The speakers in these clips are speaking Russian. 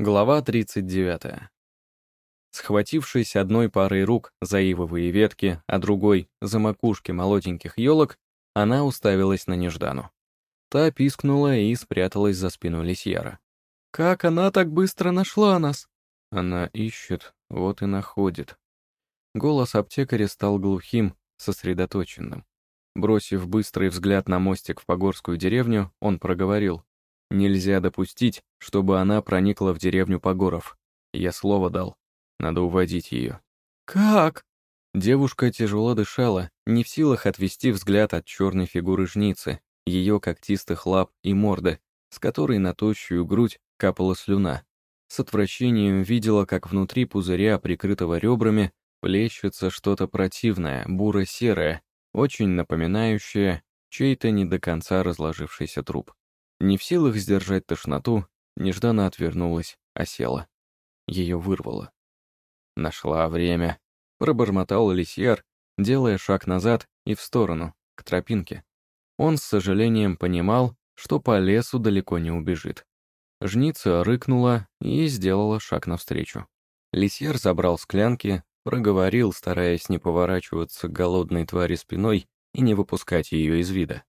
Глава 39. Схватившись одной парой рук за ивовые ветки, а другой — за макушки молоденьких елок, она уставилась на Неждану. Та пискнула и спряталась за спину Лисьяра. «Как она так быстро нашла нас?» Она ищет, вот и находит. Голос аптекаря стал глухим, сосредоточенным. Бросив быстрый взгляд на мостик в Погорскую деревню, он проговорил. Нельзя допустить, чтобы она проникла в деревню Погоров. Я слово дал. Надо уводить ее. «Как?» Девушка тяжело дышала, не в силах отвести взгляд от черной фигуры жницы, ее когтистых лап и морды, с которой на тощую грудь капала слюна. С отвращением видела, как внутри пузыря, прикрытого ребрами, плещется что-то противное, буро-серое, очень напоминающее чей-то не до конца разложившийся труп. Не в силах сдержать тошноту, нежданно отвернулась, а села. Ее вырвало. Нашла время. Пробормотал Лисьяр, делая шаг назад и в сторону, к тропинке. Он с сожалением понимал, что по лесу далеко не убежит. Жница рыкнула и сделала шаг навстречу. Лисьяр забрал склянки, проговорил, стараясь не поворачиваться к голодной твари спиной и не выпускать ее из вида.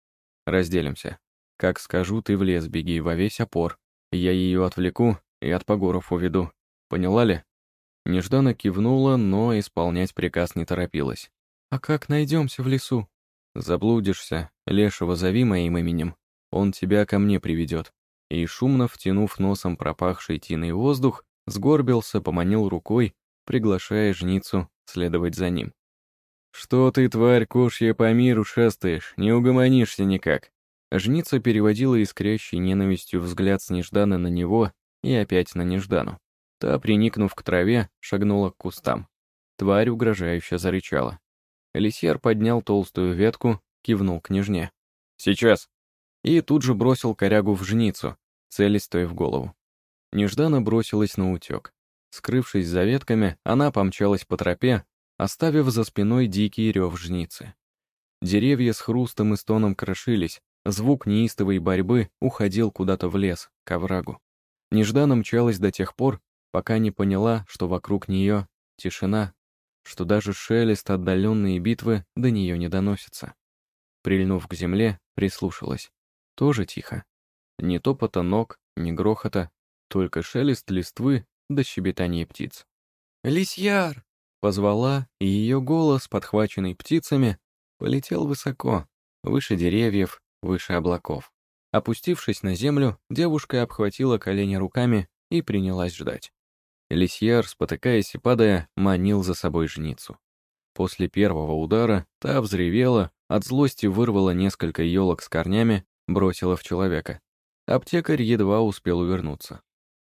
«Разделимся. Как скажу, ты в лес беги во весь опор. Я ее отвлеку и от погоров уведу. Поняла ли?» Нежданно кивнула, но исполнять приказ не торопилась. «А как найдемся в лесу?» «Заблудишься. Лешего зови моим именем. Он тебя ко мне приведет». И, шумно втянув носом пропахший тиной воздух, сгорбился, поманил рукой, приглашая жницу следовать за ним. «Что ты, тварь кошья, по миру шастаешь, не угомонишься никак. Жница переводила искрящий ненавистью взгляд с Неждана на него и опять на Неждану. Та, приникнув к траве, шагнула к кустам. Тварь угрожающе зарычала. Лисьер поднял толстую ветку, кивнул к нежне. «Сейчас!» И тут же бросил корягу в жницу, целясь в голову. Неждана бросилась на утек. Скрывшись за ветками, она помчалась по тропе, оставив за спиной дикий рев жницы. Деревья с хрустом и стоном крошились, Звук неистовой борьбы уходил куда-то в лес, к оврагу. Нежданно мчалась до тех пор, пока не поняла, что вокруг нее тишина, что даже шелест отдаленные битвы до нее не доносится. Прильнув к земле, прислушалась. Тоже тихо. Ни топота ног, ни грохота, только шелест листвы до щебетания птиц. «Лисьяр!» — позвала, и ее голос, подхваченный птицами, полетел высоко, выше деревьев, выше облаков. Опустившись на землю, девушка обхватила колени руками и принялась ждать. Лисьяр, спотыкаясь и падая, манил за собой жницу. После первого удара та взревела, от злости вырвала несколько елок с корнями, бросила в человека. Аптекарь едва успел увернуться.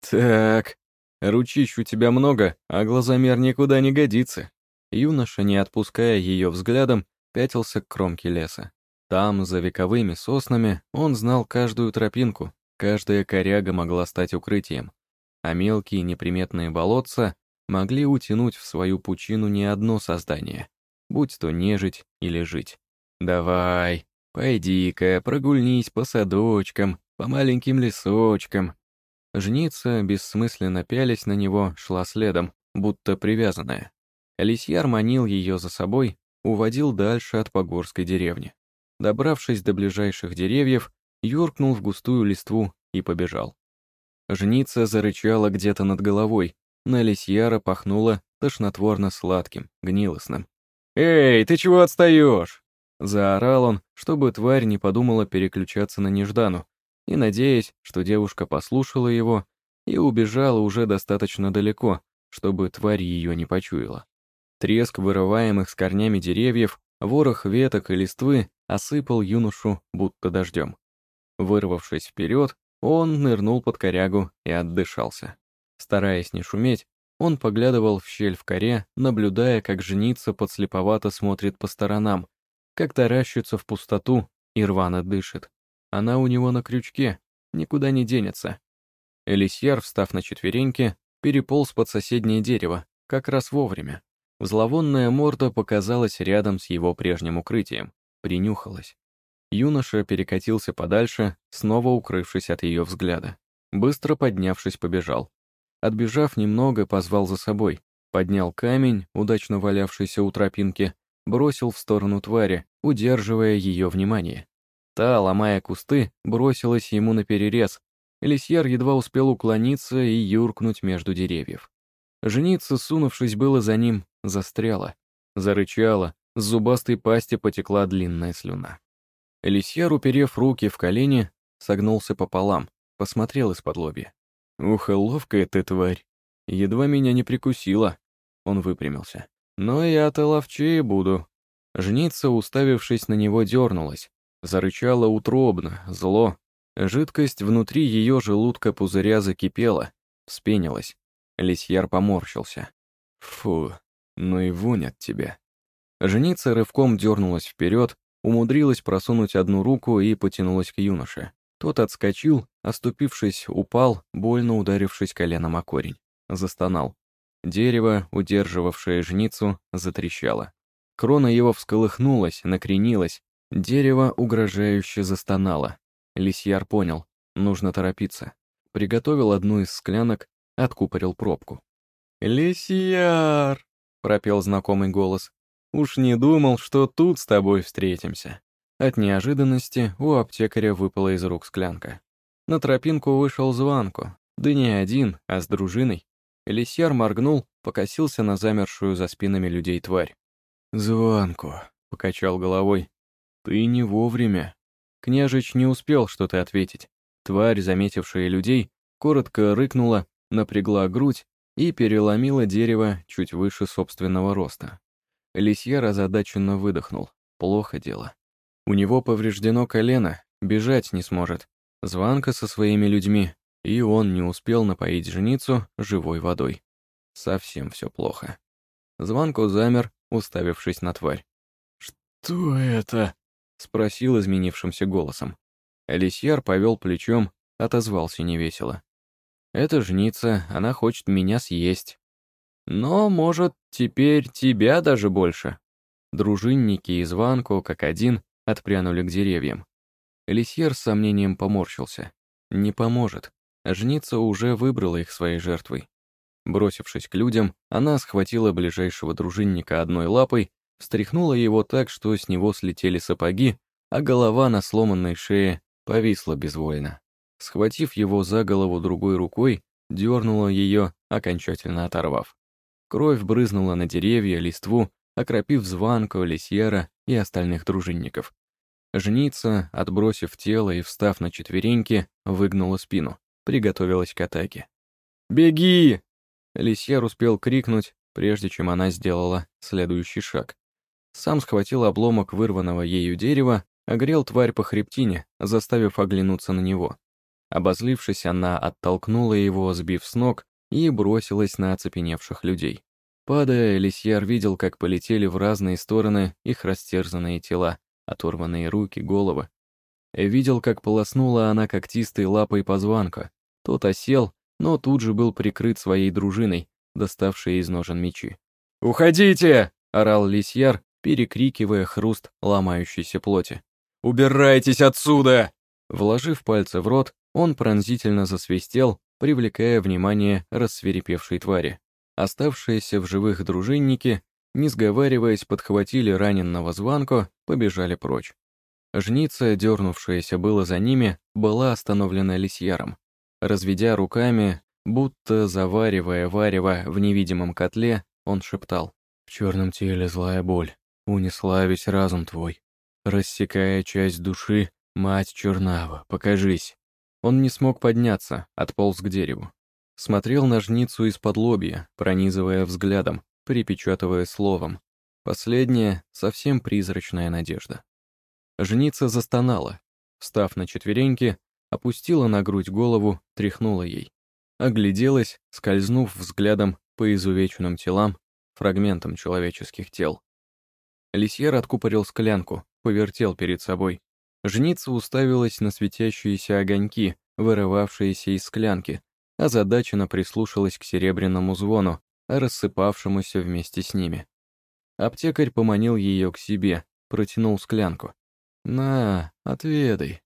«Так, ручищ у тебя много, а глазомер никуда не годится». Юноша, не отпуская ее взглядом, пятился к кромке леса. Там, за вековыми соснами, он знал каждую тропинку, каждая коряга могла стать укрытием, а мелкие неприметные болотца могли утянуть в свою пучину не одно создание, будь то нежить или жить. «Давай, пойди-ка, прогульнись по садочкам, по маленьким лесочкам». Жница, бессмысленно пялись на него, шла следом, будто привязанная. Лисьяр манил ее за собой, уводил дальше от Погорской деревни. Добравшись до ближайших деревьев, юркнул в густую листву и побежал. Жница зарычала где-то над головой, на лисьяра пахнула тошнотворно-сладким, гнилостным. «Эй, ты чего отстаешь?» Заорал он, чтобы тварь не подумала переключаться на Неждану, и надеясь, что девушка послушала его и убежала уже достаточно далеко, чтобы тварь ее не почуяла. Треск вырываемых с корнями деревьев, ворох веток и листвы осыпал юношу будто дождем. Вырвавшись вперед, он нырнул под корягу и отдышался. Стараясь не шуметь, он поглядывал в щель в коре, наблюдая, как женица подслеповато смотрит по сторонам, как таращится в пустоту и рвано дышит. Она у него на крючке, никуда не денется. Элисьяр, встав на четвереньки, переполз под соседнее дерево, как раз вовремя. Зловонная морда показалась рядом с его прежним укрытием принюхалась. Юноша перекатился подальше, снова укрывшись от ее взгляда. Быстро поднявшись, побежал. Отбежав немного, позвал за собой. Поднял камень, удачно валявшийся у тропинки, бросил в сторону твари, удерживая ее внимание. Та, ломая кусты, бросилась ему на перерез. Лисьяр едва успел уклониться и юркнуть между деревьев. Женица, сунувшись было за ним, застряла. Зарычала, с зубастой пасти потекла длинная слюна. Лисьяр, уперев руки в колени, согнулся пополам, посмотрел из-под лобья. «Ух, ловкая ты, тварь! Едва меня не прикусила!» Он выпрямился. «Но я-то ловчее буду». Жница, уставившись на него, дернулась. Зарычала утробно, зло. Жидкость внутри ее желудка пузыря закипела, вспенилась. Лисьяр поморщился. «Фу, ну и вонь от тебя». Женица рывком дернулась вперед, умудрилась просунуть одну руку и потянулась к юноше. Тот отскочил, оступившись, упал, больно ударившись коленом о корень. Застонал. Дерево, удерживавшее жницу, затрещало. Крона его всколыхнулась, накренилась. Дерево угрожающе застонало. Лисьяр понял, нужно торопиться. Приготовил одну из склянок, откупорил пробку. «Лисьяр!» — пропел знакомый голос. «Уж не думал, что тут с тобой встретимся». От неожиданности у аптекаря выпала из рук склянка. На тропинку вышел Званку, да не один, а с дружиной. Лисьяр моргнул, покосился на замершую за спинами людей тварь. «Званку», — покачал головой, — «ты не вовремя». Княжич не успел что-то ответить. Тварь, заметившая людей, коротко рыкнула, напрягла грудь и переломила дерево чуть выше собственного роста. Лисьяр озадаченно выдохнул. Плохо дело. У него повреждено колено, бежать не сможет. Званка со своими людьми, и он не успел напоить женицу живой водой. Совсем все плохо. Званку замер, уставившись на тварь. «Что это?» — спросил изменившимся голосом. Алисьяр повел плечом, отозвался невесело. «Это жница, она хочет меня съесть. Но, может, теперь тебя даже больше». Дружинники и Званку, как один, отпрянули к деревьям. Лисьер с сомнением поморщился. Не поможет. Жница уже выбрала их своей жертвой. Бросившись к людям, она схватила ближайшего дружинника одной лапой, встряхнула его так, что с него слетели сапоги, а голова на сломанной шее повисла безвольно. Схватив его за голову другой рукой, дернула ее, окончательно оторвав. Кровь брызнула на деревья, листву, окропив званку, лисьера и остальных дружинников. Жница, отбросив тело и встав на четвереньки, выгнула спину, приготовилась к атаке. «Беги!» Лисьер успел крикнуть, прежде чем она сделала следующий шаг. Сам схватил обломок вырванного ею дерева, огрел тварь по хребтине, заставив оглянуться на него. Обозлившись, она оттолкнула его, сбив с ног, и бросилась на оцепеневших людей. Падая, Лисьяр видел, как полетели в разные стороны их растерзанные тела, оторванные руки, головы. Видел, как полоснула она когтистой лапой позванка. Тот осел, но тут же был прикрыт своей дружиной, доставшей из ножен мечи. «Уходите!» — орал Лисьяр, перекрикивая хруст ломающейся плоти. «Убирайтесь отсюда!» Вложив пальцы в рот, он пронзительно засвистел, привлекая внимание рассверепевшей твари. Оставшиеся в живых дружинники, не сговариваясь, подхватили раненного званку, побежали прочь. Жница, дернувшаяся было за ними, была остановлена лисьяром. Разведя руками, будто заваривая варево в невидимом котле, он шептал. «В черном теле злая боль, унесла весь разум твой. Рассекая часть души, мать чернава, покажись». Он не смог подняться, отполз к дереву. Смотрел на жницу из-под лобья, пронизывая взглядом, припечатывая словом. Последняя — совсем призрачная надежда. Жница застонала. Встав на четвереньки, опустила на грудь голову, тряхнула ей. Огляделась, скользнув взглядом по изувеченным телам, фрагментам человеческих тел. Лисьер откупорил склянку, повертел перед собой. Жница уставилась на светящиеся огоньки, вырывавшиеся из склянки, озадаченно прислушалась к серебряному звону, рассыпавшемуся вместе с ними. Аптекарь поманил ее к себе, протянул склянку. «На, отведай».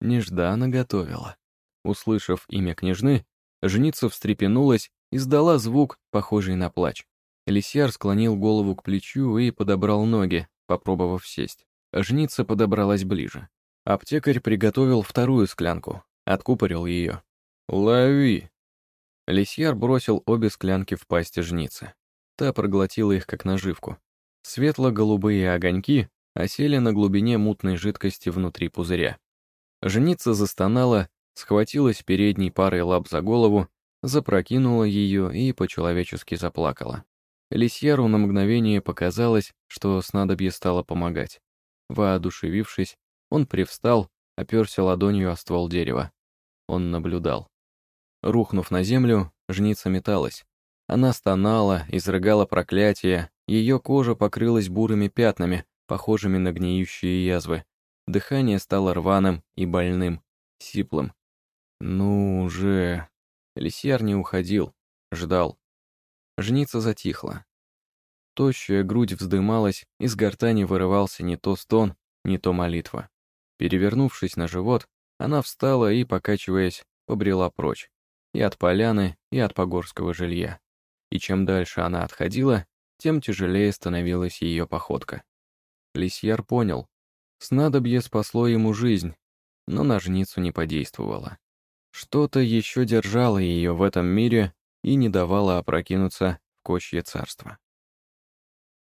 Неждана готовила. Услышав имя княжны, Жница встрепенулась и сдала звук, похожий на плач. Лисьяр склонил голову к плечу и подобрал ноги, попробовав сесть. Жница подобралась ближе. Аптекарь приготовил вторую склянку, откупорил ее. «Лови!» Лисьяр бросил обе склянки в пасть жницы. Та проглотила их как наживку. Светло-голубые огоньки осели на глубине мутной жидкости внутри пузыря. Женица застонала, схватилась передней парой лап за голову, запрокинула ее и по-человечески заплакала. Лисьяру на мгновение показалось, что снадобье стало помогать. Воодушевившись, он привстал, оперся ладонью о ствол дерева. Он наблюдал. Рухнув на землю, жница металась. Она стонала, изрыгала проклятия, ее кожа покрылась бурыми пятнами, похожими на гниющие язвы. Дыхание стало рваным и больным, сиплым. «Ну уже...» Лисьяр не уходил, ждал. Жница затихла. Тощая грудь вздымалась, из гортани вырывался не то стон, не то молитва. Перевернувшись на живот, она встала и, покачиваясь, побрела прочь. И от поляны, и от погорского жилья. И чем дальше она отходила, тем тяжелее становилась ее походка. Лисьяр понял. Снадобье спасло ему жизнь, но на жницу не подействовало. Что-то еще держало ее в этом мире и не давало опрокинуться в кочье царство.